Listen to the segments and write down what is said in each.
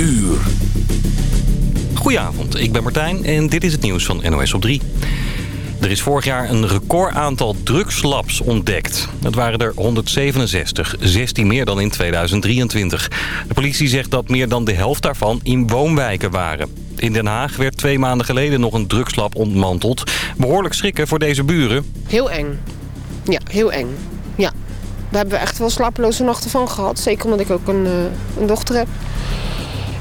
uur. Goedenavond, ik ben Martijn en dit is het nieuws van NOS op 3. Er is vorig jaar een record aantal drugslabs ontdekt. Het waren er 167, 16 meer dan in 2023. De politie zegt dat meer dan de helft daarvan in woonwijken waren. In Den Haag werd twee maanden geleden nog een drugslab ontmanteld. Behoorlijk schrikken voor deze buren. Heel eng. Ja, heel eng. Ja. Daar hebben we echt wel slapeloze nachten van gehad. Zeker omdat ik ook een, uh, een dochter heb.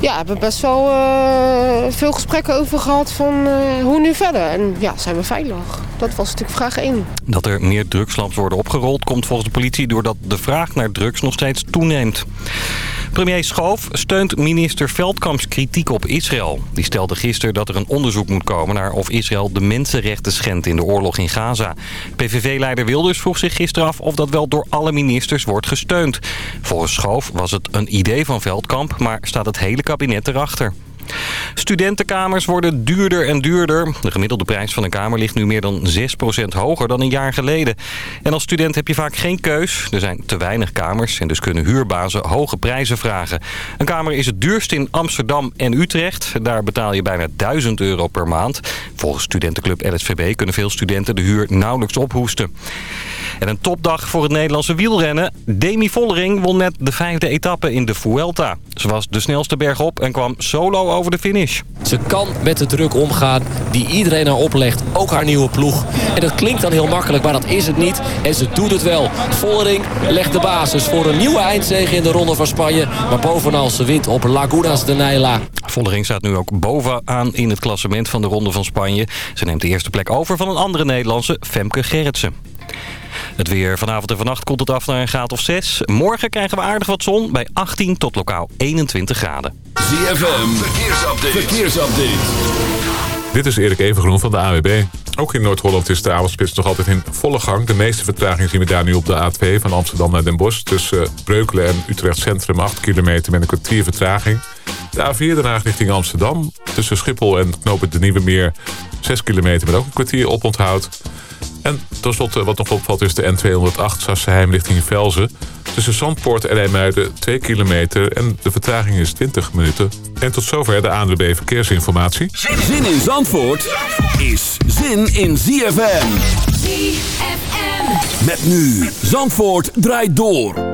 Ja, we hebben best wel uh, veel gesprekken over gehad van uh, hoe nu verder. En ja, zijn we veilig? Dat was natuurlijk vraag 1. Dat er meer drugslabs worden opgerold komt volgens de politie... doordat de vraag naar drugs nog steeds toeneemt. Premier Schoof steunt minister Veldkamps kritiek op Israël. Die stelde gisteren dat er een onderzoek moet komen naar of Israël de mensenrechten schendt in de oorlog in Gaza. PVV-leider Wilders vroeg zich gisteren af of dat wel door alle ministers wordt gesteund. Volgens Schoof was het een idee van Veldkamp, maar staat het hele kabinet erachter. Studentenkamers worden duurder en duurder. De gemiddelde prijs van een kamer ligt nu meer dan 6% hoger dan een jaar geleden. En als student heb je vaak geen keus. Er zijn te weinig kamers en dus kunnen huurbazen hoge prijzen vragen. Een kamer is het duurst in Amsterdam en Utrecht. Daar betaal je bijna 1000 euro per maand. Volgens studentenclub LSVB kunnen veel studenten de huur nauwelijks ophoesten. En een topdag voor het Nederlandse wielrennen. Demi Vollering won net de vijfde etappe in de Vuelta. Ze was de snelste berg op en kwam solo over de finish. Ze kan met de druk omgaan die iedereen haar oplegt. Ook haar nieuwe ploeg. En dat klinkt dan heel makkelijk, maar dat is het niet. En ze doet het wel. Vollering legt de basis voor een nieuwe eindzege in de Ronde van Spanje. Maar bovenal ze wint op Lagunas de Neila. Vollering staat nu ook bovenaan in het klassement van de Ronde van Spanje. Ze neemt de eerste plek over van een andere Nederlandse, Femke Gerritsen. Het weer vanavond en vannacht komt het af naar een graad of 6. Morgen krijgen we aardig wat zon bij 18 tot lokaal 21 graden. ZFM, verkeersupdate. Dit is Erik Evengroen van de AWB. Ook in Noord-Holland is de avondspits nog altijd in volle gang. De meeste vertraging zien we daar nu op de A2 van Amsterdam naar Den Bosch. Tussen Breukelen en Utrecht Centrum 8 kilometer met een kwartier vertraging. De A4 daarna richting Amsterdam. Tussen Schiphol en Knopen de Nieuwe Meer 6 kilometer met ook een kwartier oponthoud. En tenslotte wat nog opvalt is de N208 Sassenheim richting Velzen. Tussen Zandpoort en IJmuiden 2 kilometer en de vertraging is 20 minuten. En tot zover de ANWB Verkeersinformatie. Zin in Zandvoort is zin in ZFM. ZFM. Met nu Zandvoort draait door.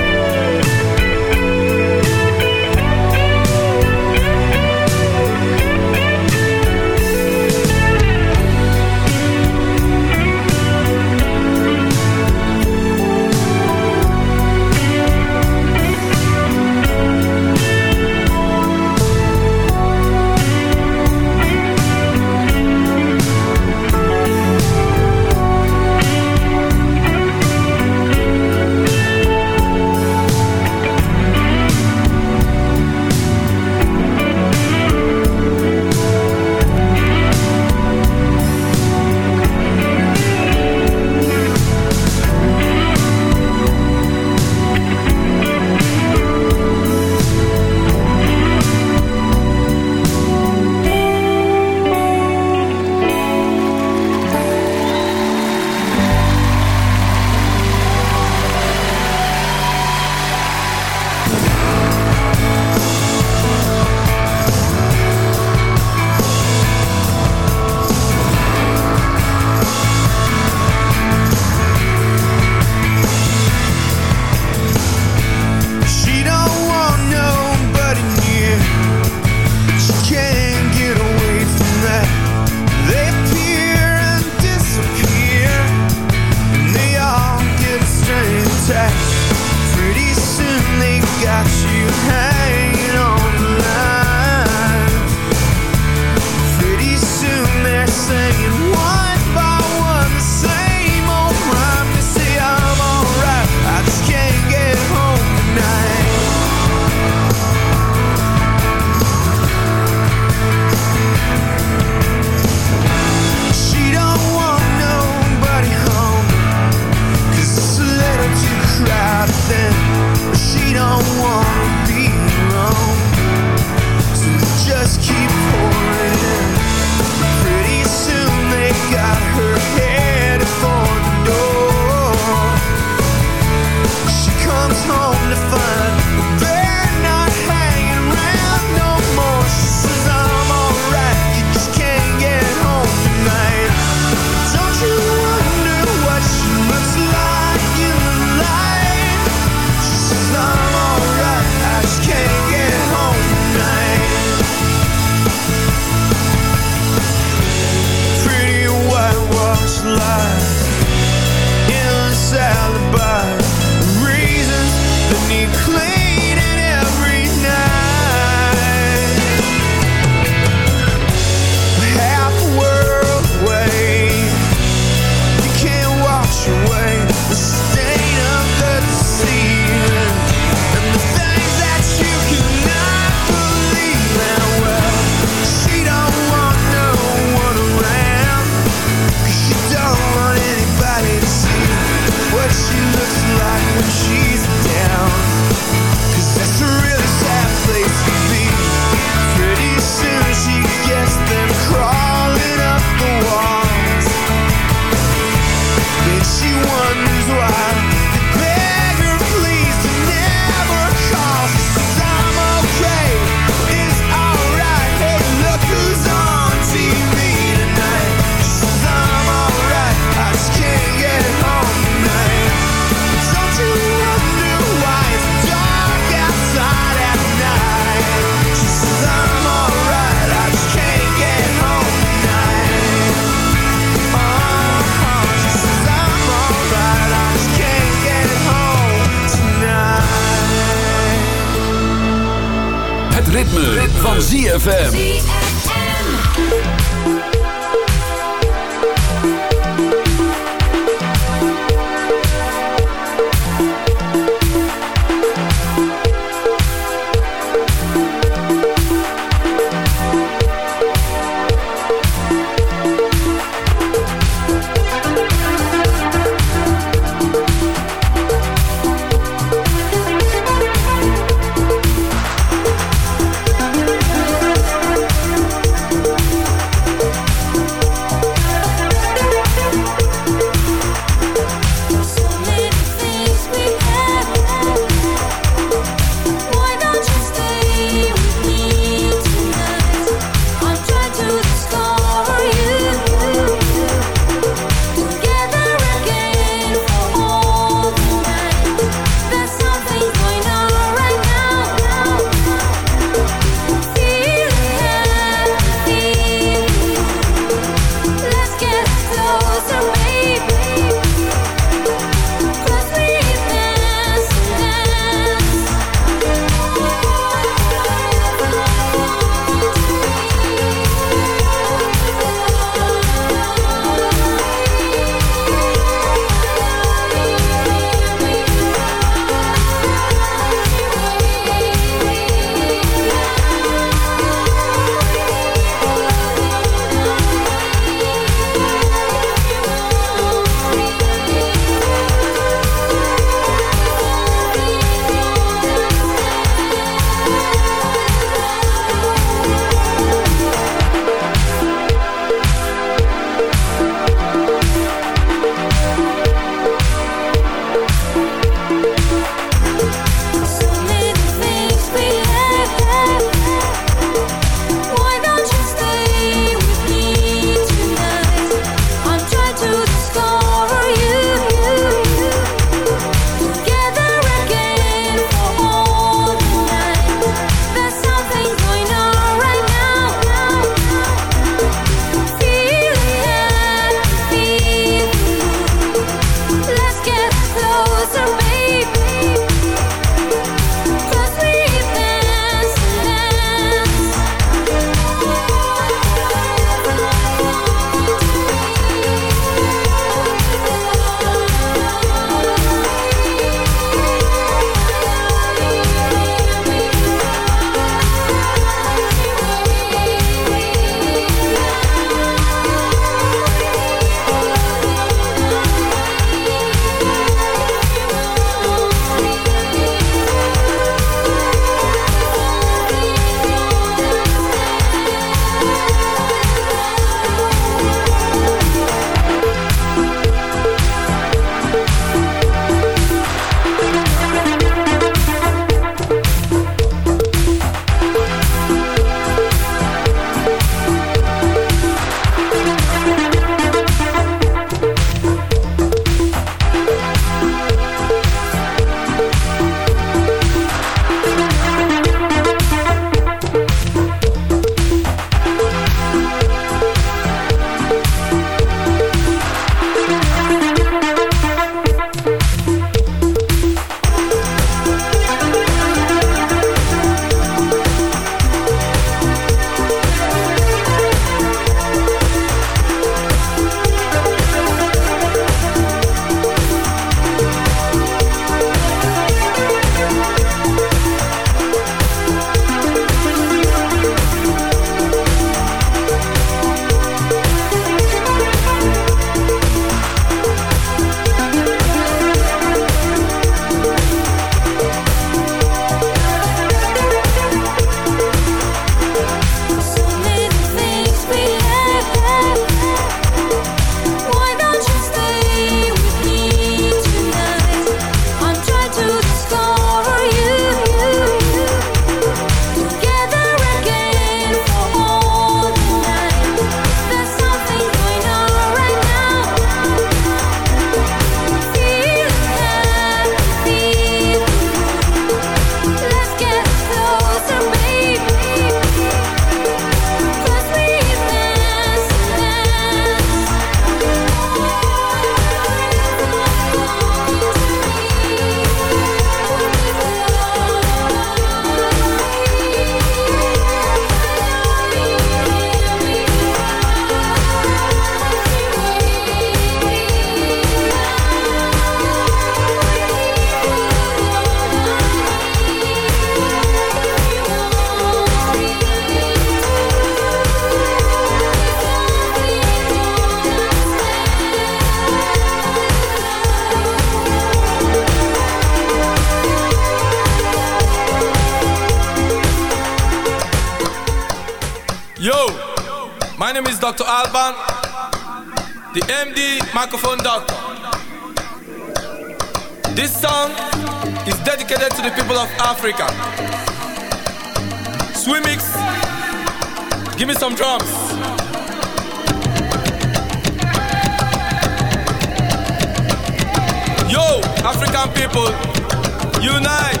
Unite.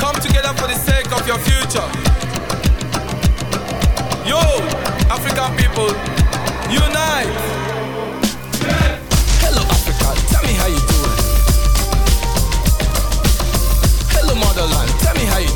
Come together for the sake of your future. Yo, African people, unite. Hello, Africa, tell me how you doing. Hello, motherland, tell me how you.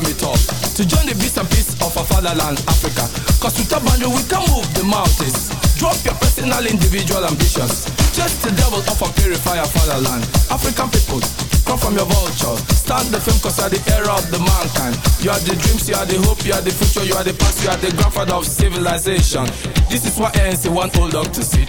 Top to join the beast and peace of our fatherland, Africa. Cause with a boundary we can move the mountains. Drop your personal, individual ambitions. Just the devil of our purifier fatherland. African people, come from your vulture. Start the film cause you are the era of the mankind. You are the dreams, you are the hope, you are the future, you are the past, you are the grandfather of civilization. This is why ANC want old dog to sit.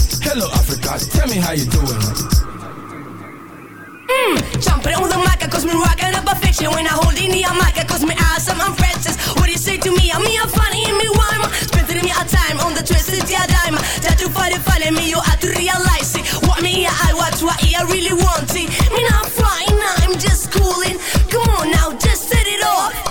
Hello, Africa, tell me how you doing. Mm, jumping on the mic, cause me rockin' up a fiction. When I hold in the mic, cause me awesome, I'm Francis What do you say to me? I'm me, I'm funny, and me rhyme. Spending me a time on the twisted yeah dime. That you find it funny, me, you have to realize it. What me, I watch, what I really want it. Me not flying, I'm just cooling. Come on now, just set it off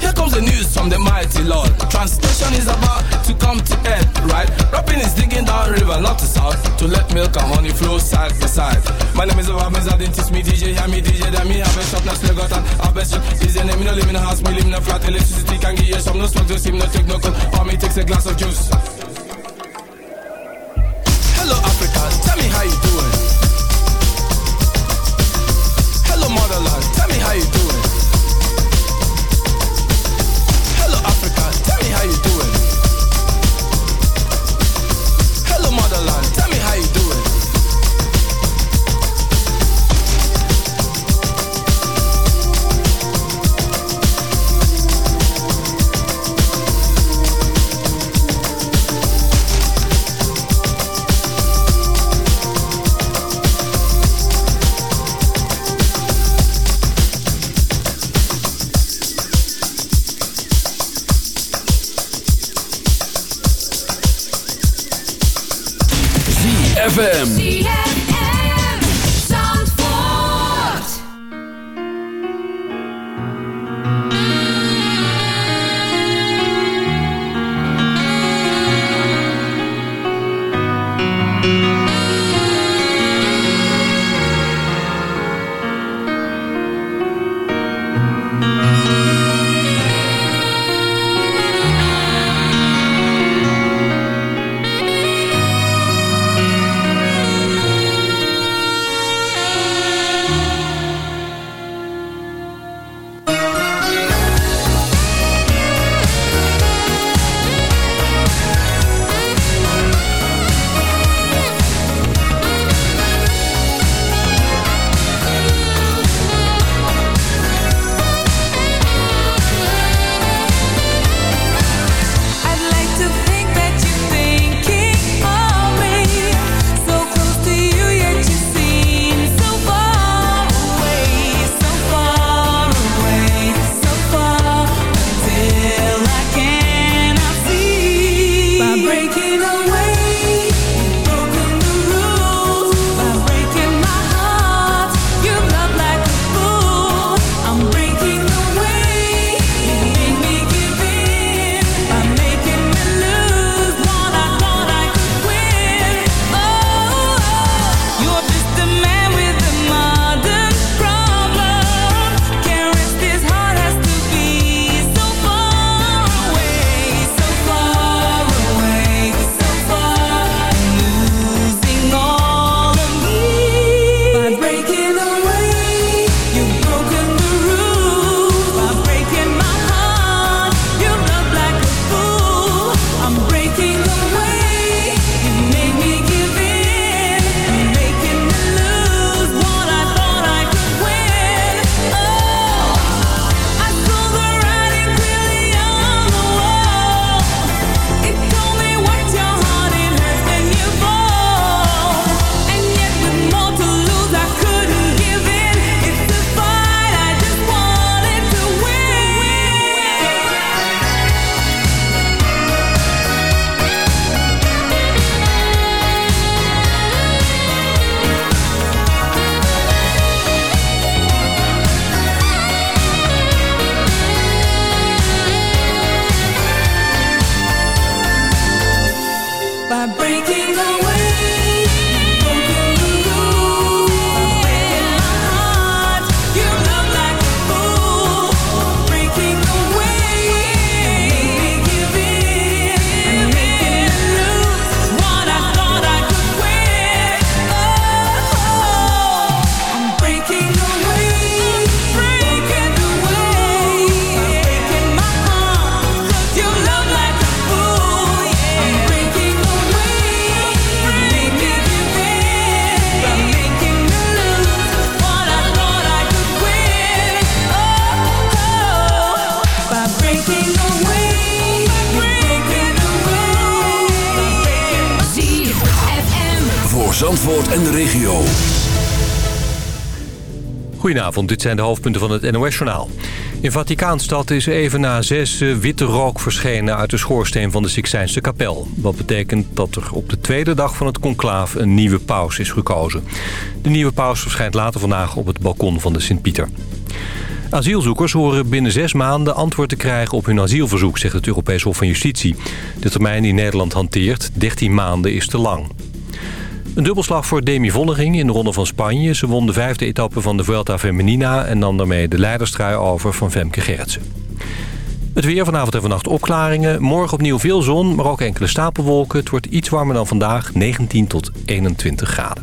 Here comes the news from the mighty Lord. Translation is about to come to end, right? Rapping is digging down river, not to south, to let milk and honey flow side by side. My name is Obama, I teach me DJ, hear me DJ, then me have a shop, now still got an have a shop. Is your name, me no live in a house, me live in a flat, electricity can give you some, no smoke, no steam, no take no cold, or me takes a glass of juice. Hello Africa, tell me how you doing. Goedenavond, dit zijn de hoofdpunten van het NOS-journaal. In Vaticaanstad is even na zes eh, witte rook verschenen uit de schoorsteen van de Sixtijnse kapel. Wat betekent dat er op de tweede dag van het conclaaf een nieuwe paus is gekozen. De nieuwe paus verschijnt later vandaag op het balkon van de Sint-Pieter. Asielzoekers horen binnen zes maanden antwoord te krijgen op hun asielverzoek, zegt het Europees Hof van Justitie. De termijn die Nederland hanteert, 13 maanden, is te lang. Een dubbelslag voor Demi Vonneging in de Ronde van Spanje. Ze won de vijfde etappe van de Vuelta Feminina... en nam daarmee de leiderstrui over van Femke Gerritsen. Het weer vanavond en vannacht opklaringen. Morgen opnieuw veel zon, maar ook enkele stapelwolken. Het wordt iets warmer dan vandaag, 19 tot 21 graden.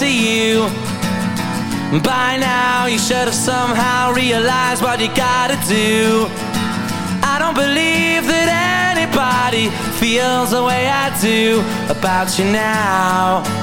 to you. By now, you should have somehow realized what you gotta do. I don't believe that anybody feels the way I do about you now.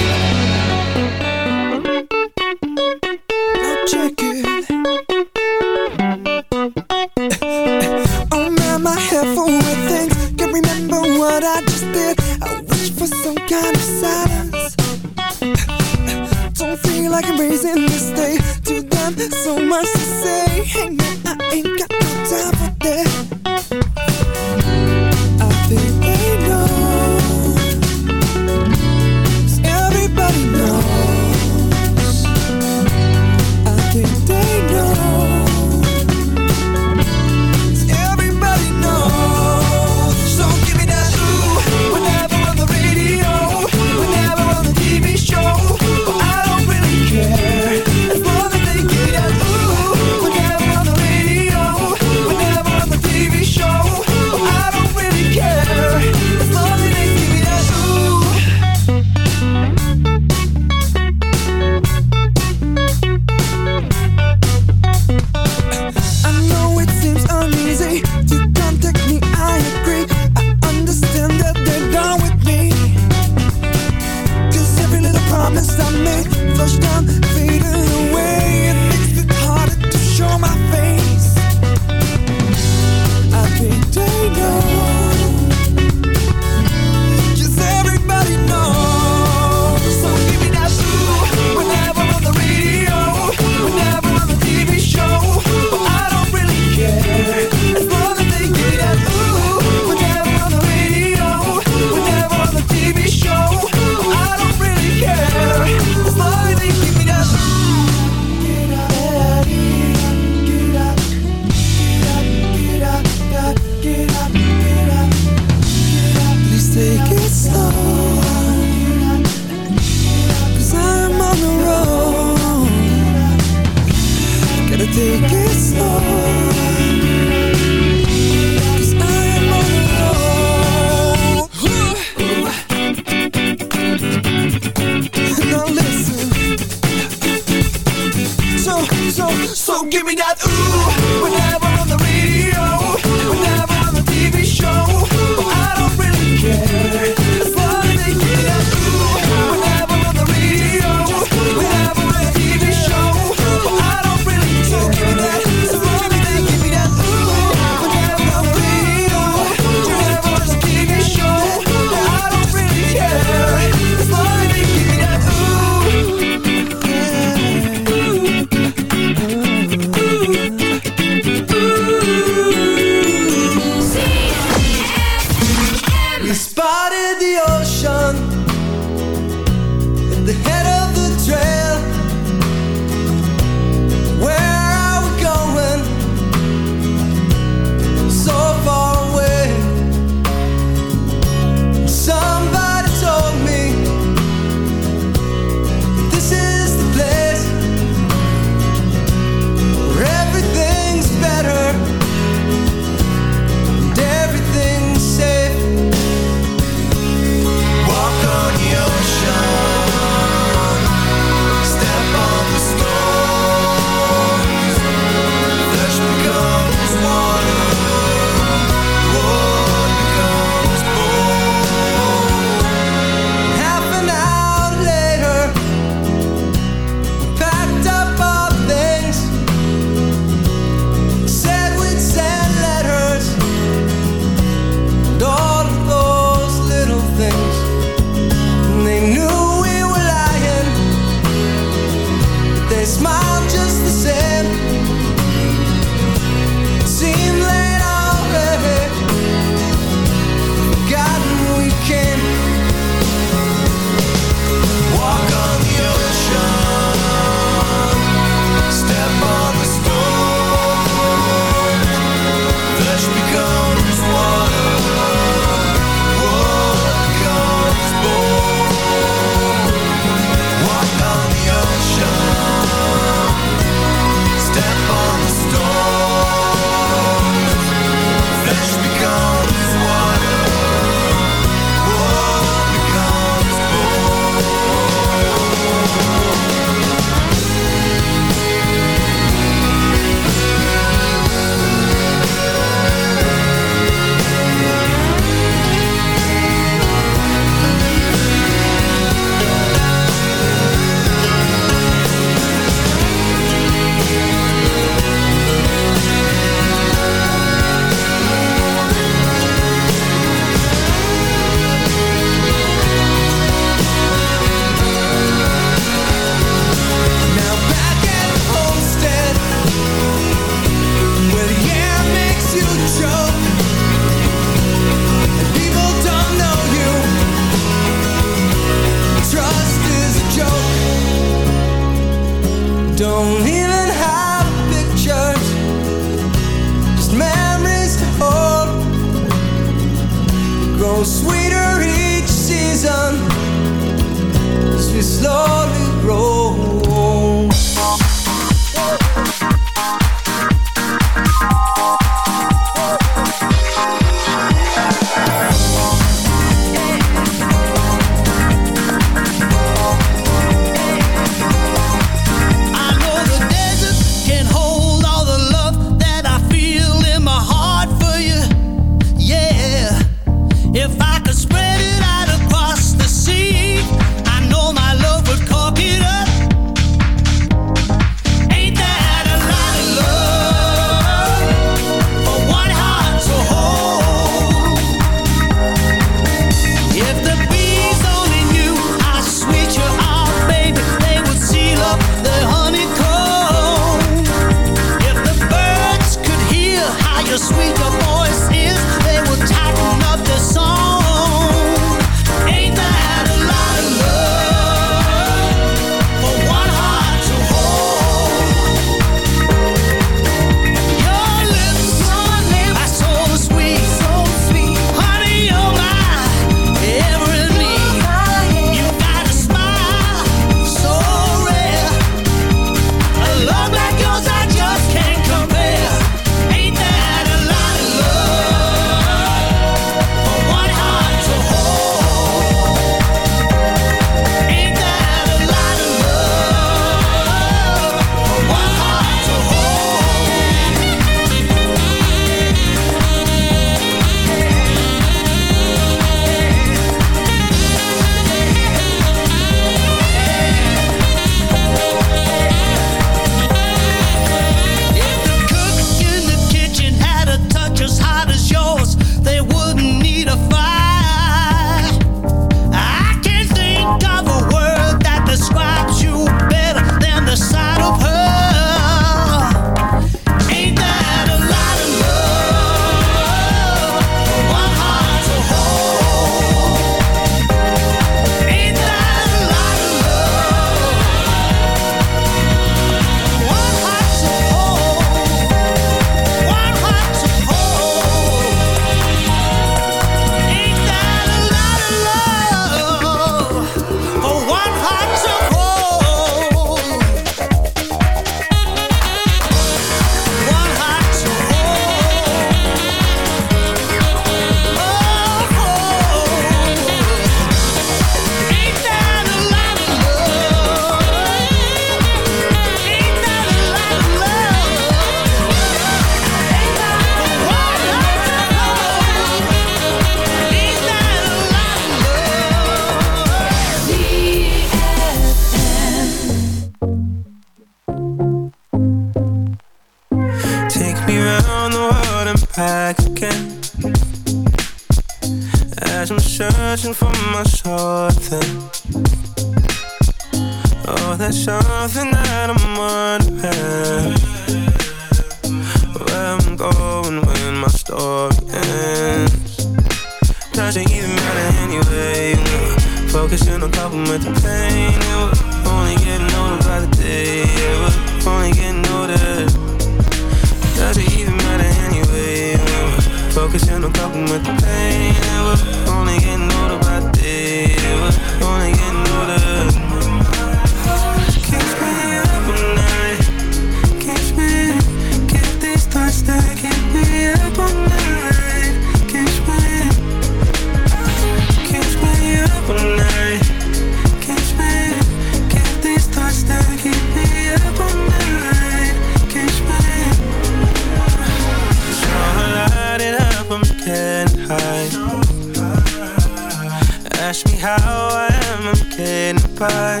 how I am, I'm getting by.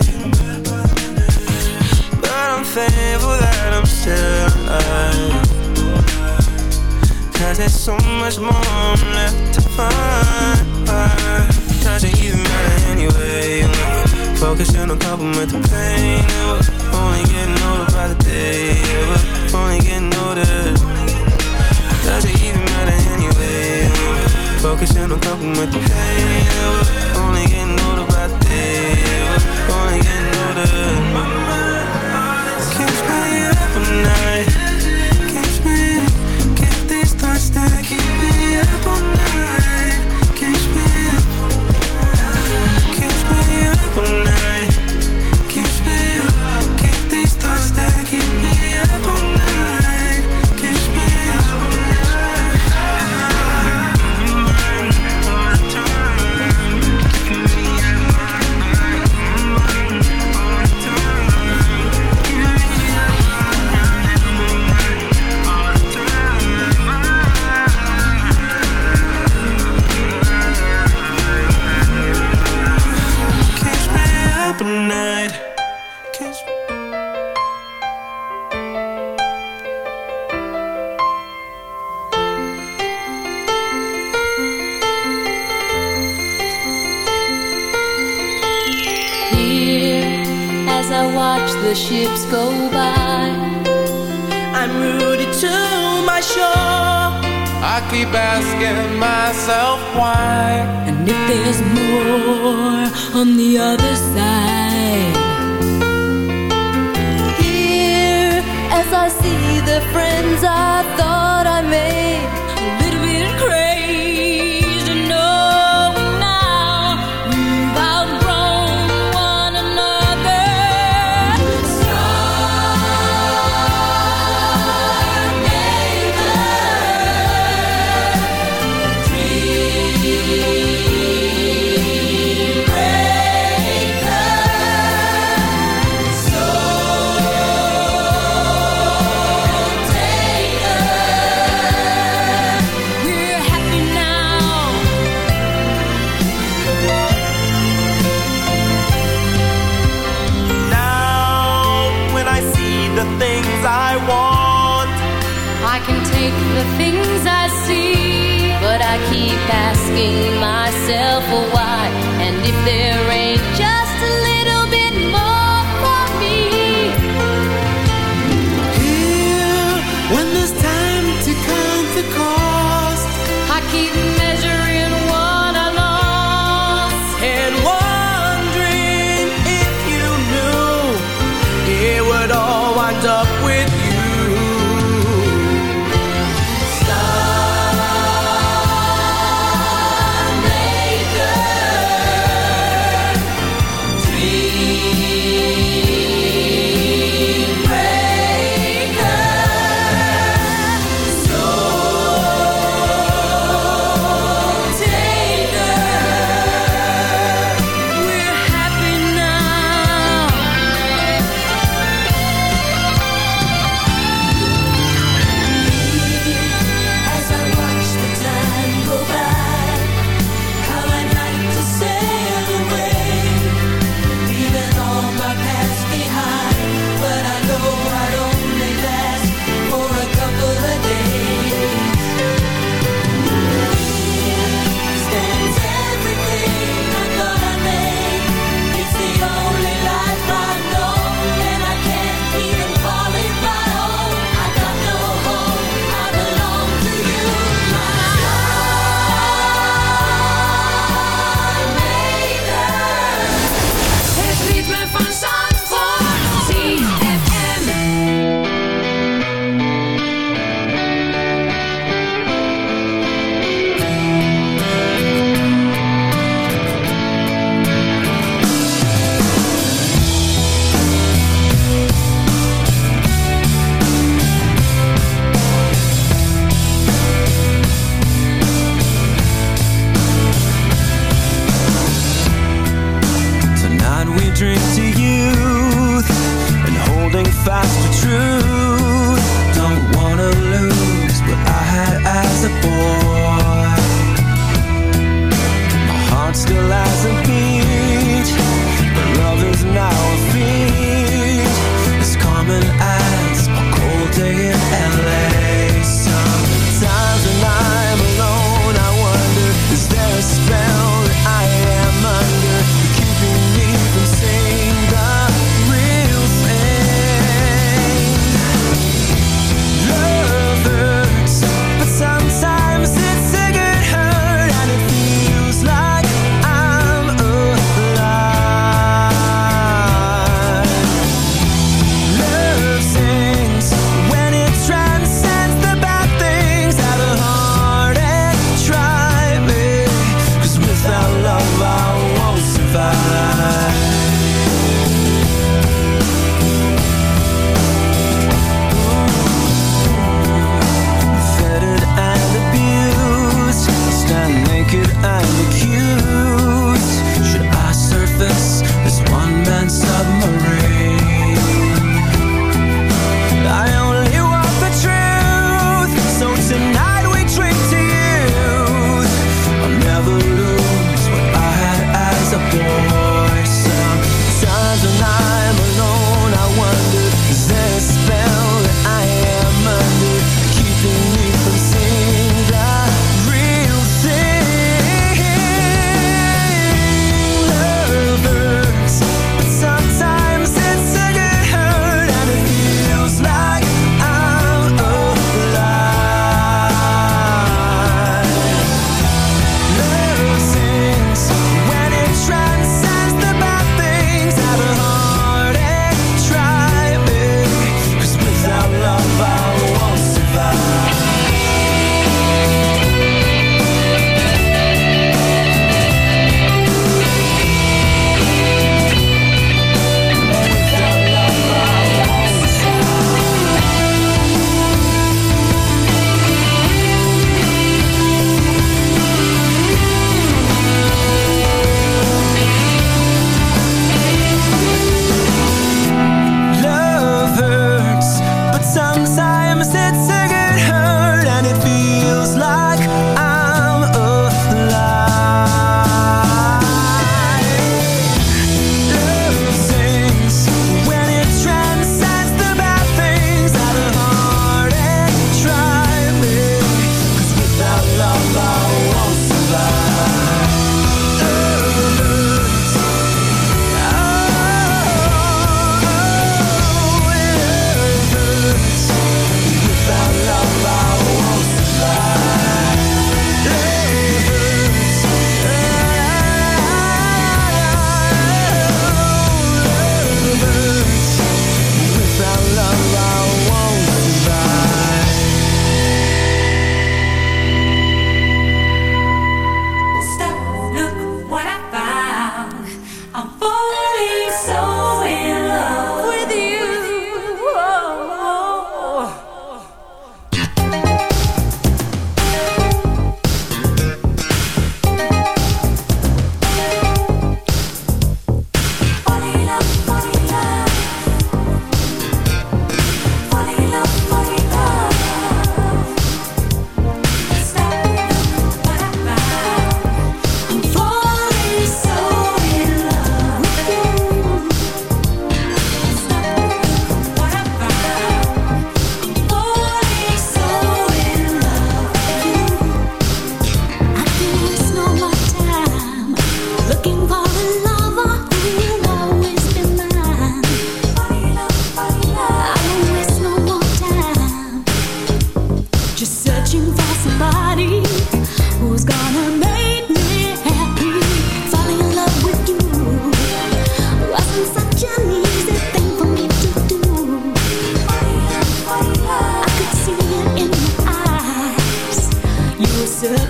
But I'm thankful that I'm still alive. Cause there's so much more I'm left to find. Does it even matter anyway. Focusing on problem with the pain. Yeah, only getting older by the day. Yeah, only getting older. Does it even matter focusing on coping with the pain. Only getting older by the day. Only getting older. Keeps me up at night. Keeps me up Get these thoughts that keep me up all night? Keeps me Keeps me up all night. I see the friends I asking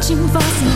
Chìm.